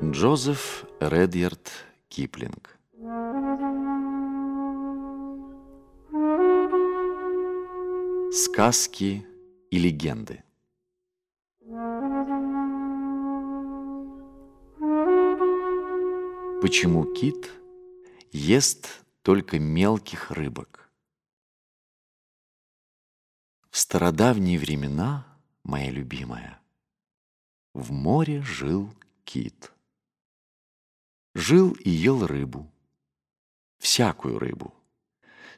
Джозеф Редьярд Киплинг Сказки и легенды Почему кит ест только мелких рыбок? В стародавние времена, моя любимая, в море жил кит. Жил и ел рыбу, всякую рыбу,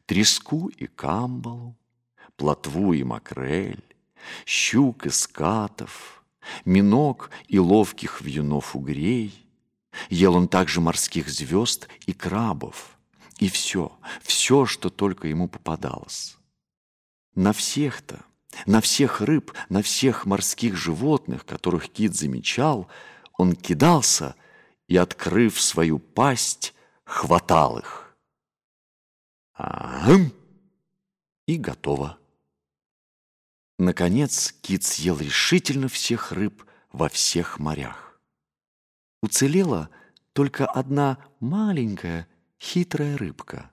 треску и камбалу, плотву и макрель, щук и скатов, миног и ловких вьюнов угрей. Ел он также морских звезд и крабов, и все, все, что только ему попадалось. На всех-то, на всех рыб, на всех морских животных, которых кит замечал, он кидался — и, открыв свою пасть, хватал их. Ахм! И готово. Наконец кит съел решительно всех рыб во всех морях. Уцелела только одна маленькая хитрая рыбка.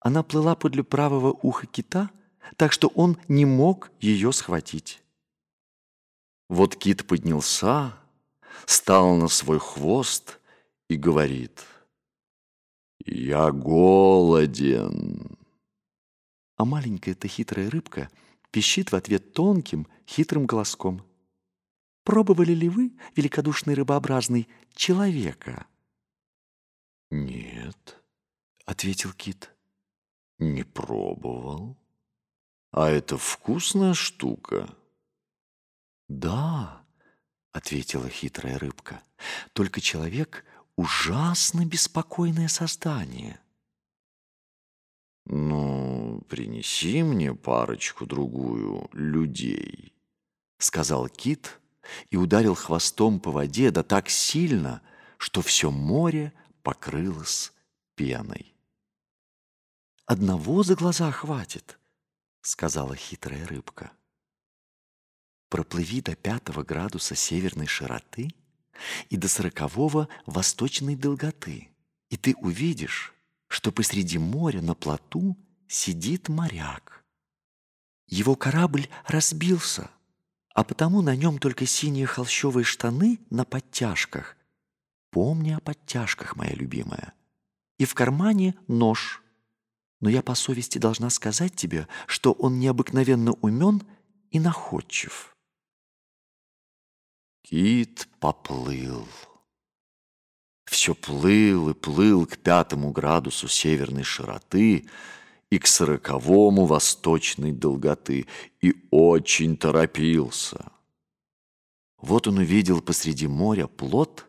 Она плыла подле правого уха кита, так что он не мог ее схватить. Вот кит поднялся, стал на свой хвост и говорит «Я голоден». А маленькая-то хитрая рыбка пищит в ответ тонким, хитрым голоском. «Пробовали ли вы, великодушный рыбообразный, человека?» «Нет», — ответил кит, — «не пробовал. А это вкусная штука?» «Да», ответила хитрая рыбка. Только человек — ужасно беспокойное создание. «Ну, принеси мне парочку-другую людей», — сказал кит и ударил хвостом по воде да так сильно, что все море покрылось пеной. «Одного за глаза хватит», — сказала хитрая рыбка проплыви до пятого градуса северной широты и до сорокового восточной долготы, и ты увидишь, что посреди моря на плоту сидит моряк. Его корабль разбился, а потому на нем только синие холщовые штаны на подтяжках. Помни о подтяжках, моя любимая. И в кармане нож. Но я по совести должна сказать тебе, что он необыкновенно умен и находчив. Кит поплыл. Все плыл и плыл к пятому градусу северной широты и к сороковому восточной долготы и очень торопился. Вот он увидел посреди моря плот,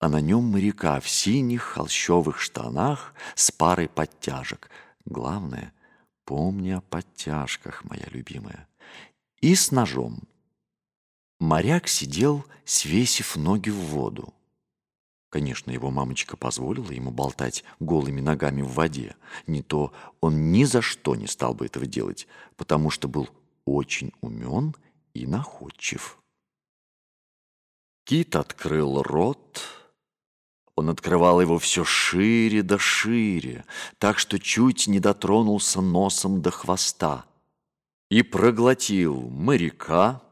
а на нем моряка в синих холщовых штанах с парой подтяжек. Главное, помни о подтяжках, моя любимая, и с ножом. Моряк сидел, свесив ноги в воду. Конечно, его мамочка позволила ему болтать голыми ногами в воде. Не то он ни за что не стал бы этого делать, потому что был очень умен и находчив. Кит открыл рот. Он открывал его все шире да шире, так что чуть не дотронулся носом до хвоста. И проглотил моряка,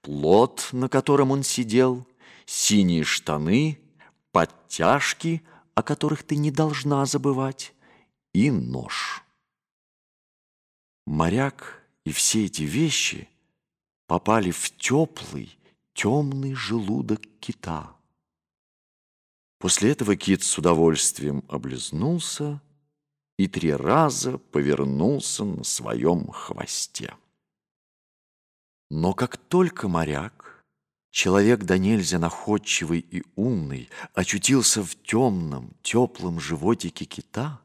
плот, на котором он сидел, синие штаны, подтяжки, о которых ты не должна забывать, и нож. Моряк и все эти вещи попали в теплый, темный желудок кита. После этого кит с удовольствием облизнулся и три раза повернулся на своем хвосте. Но как только моряк, человек да нельзя находчивый и умный, очутился в темном, теплом животике кита,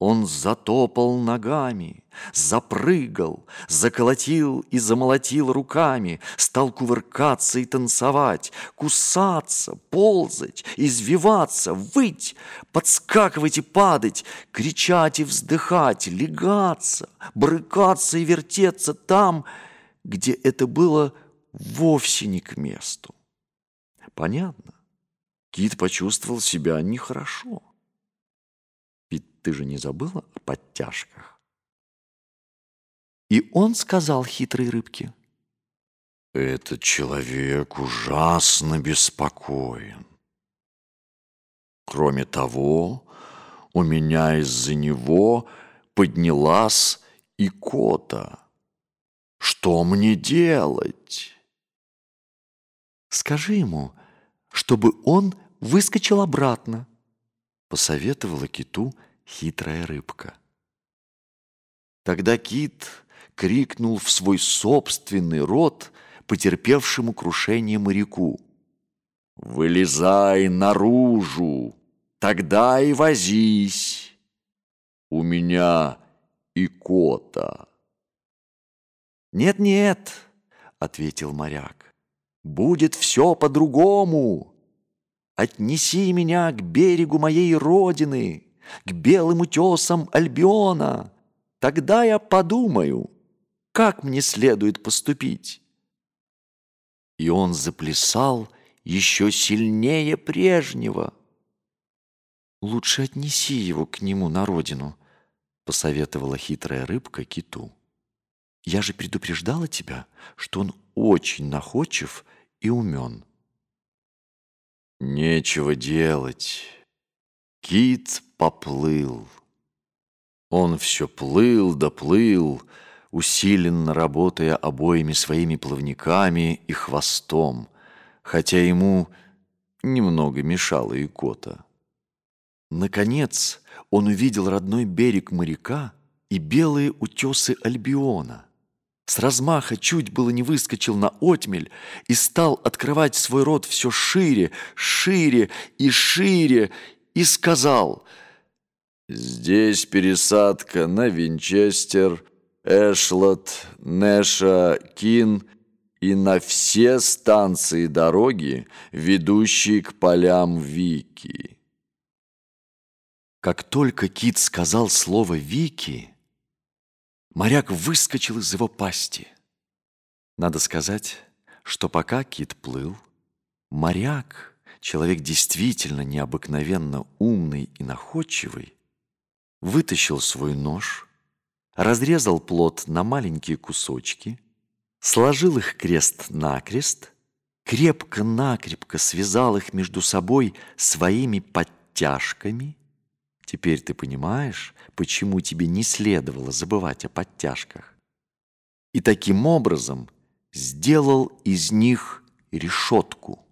он затопал ногами, запрыгал, заколотил и замолотил руками, стал кувыркаться и танцевать, кусаться, ползать, извиваться, выть, подскакивать и падать, кричать и вздыхать, легаться, брыкаться и вертеться там, где это было вовсе не к месту. понятно. Кит почувствовал себя нехорошо. Ведь ты же не забыла о подтяжках? И он сказал хитрой рыбке. Этот человек ужасно беспокоен. Кроме того, у меня из-за него поднялась икота. Что мне делать? Скажи ему, чтобы он выскочил обратно, посоветовала киту хитрая рыбка. Тогда кит крикнул в свой собственный рот потерпевшему крушение моряку. «Вылезай наружу, тогда и возись. У меня икота». «Нет-нет», — ответил моряк, — «будет все по-другому. Отнеси меня к берегу моей родины, к белым утесам Альбиона. Тогда я подумаю, как мне следует поступить». И он заплясал еще сильнее прежнего. «Лучше отнеси его к нему на родину», — посоветовала хитрая рыбка киту. Я же предупреждала тебя, что он очень находчив и умен. Нечего делать. Кит поплыл. Он все плыл да плыл, усиленно работая обоими своими плавниками и хвостом, хотя ему немного мешала икота. Наконец он увидел родной берег моряка и белые утесы Альбиона. С размаха чуть было не выскочил на отмель и стал открывать свой рот все шире, шире и шире, и сказал «Здесь пересадка на Винчестер, Эшлот, Неша, Кин и на все станции дороги, ведущие к полям Вики». Как только Кит сказал слово «Вики», Моряк выскочил из его пасти. Надо сказать, что пока кит плыл, моряк, человек действительно необыкновенно умный и находчивый, вытащил свой нож, разрезал плод на маленькие кусочки, сложил их крест-накрест, крепко-накрепко связал их между собой своими подтяжками Теперь ты понимаешь, почему тебе не следовало забывать о подтяжках. И таким образом сделал из них решетку.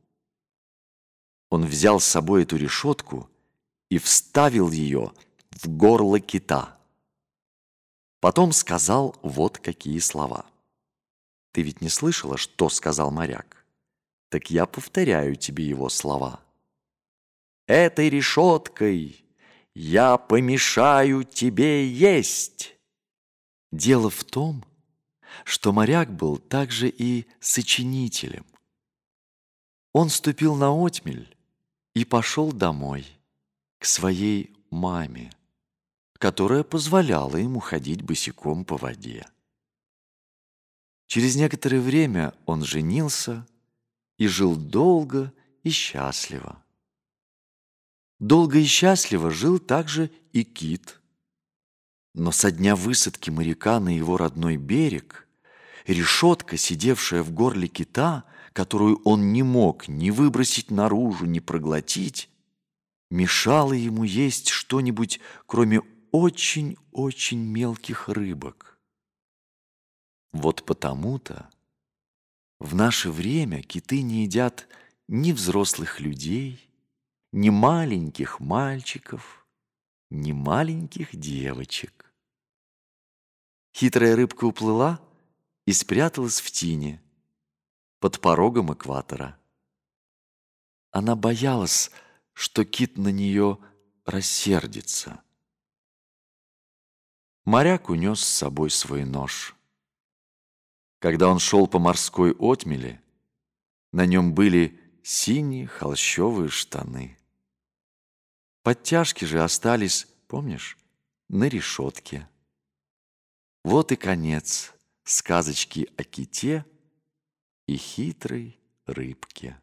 Он взял с собой эту решетку и вставил ее в горло кита. Потом сказал вот какие слова. Ты ведь не слышала, что сказал моряк? Так я повторяю тебе его слова. «Этой решеткой я помешаю тебе есть. Дело в том, что моряк был также и сочинителем. Он ступил на отмель и пошел домой, к своей маме, которая позволяла ему ходить босиком по воде. Через некоторое время он женился и жил долго и счастливо. Долго и счастливо жил также и кит. Но со дня высадки моряка на его родной берег решетка, сидевшая в горле кита, которую он не мог ни выбросить наружу, ни проглотить, мешала ему есть что-нибудь, кроме очень-очень мелких рыбок. Вот потому-то в наше время киты не едят ни взрослых людей, ни маленьких мальчиков, ни маленьких девочек. Хитрая рыбка уплыла и спряталась в тине под порогом экватора. Она боялась, что кит на нее рассердится. Моряк унес с собой свой нож. Когда он шел по морской отмели, на нем были синие холщовые штаны. Подтяжки же остались, помнишь, на решетке. Вот и конец сказочки о ките и хитрой рыбке.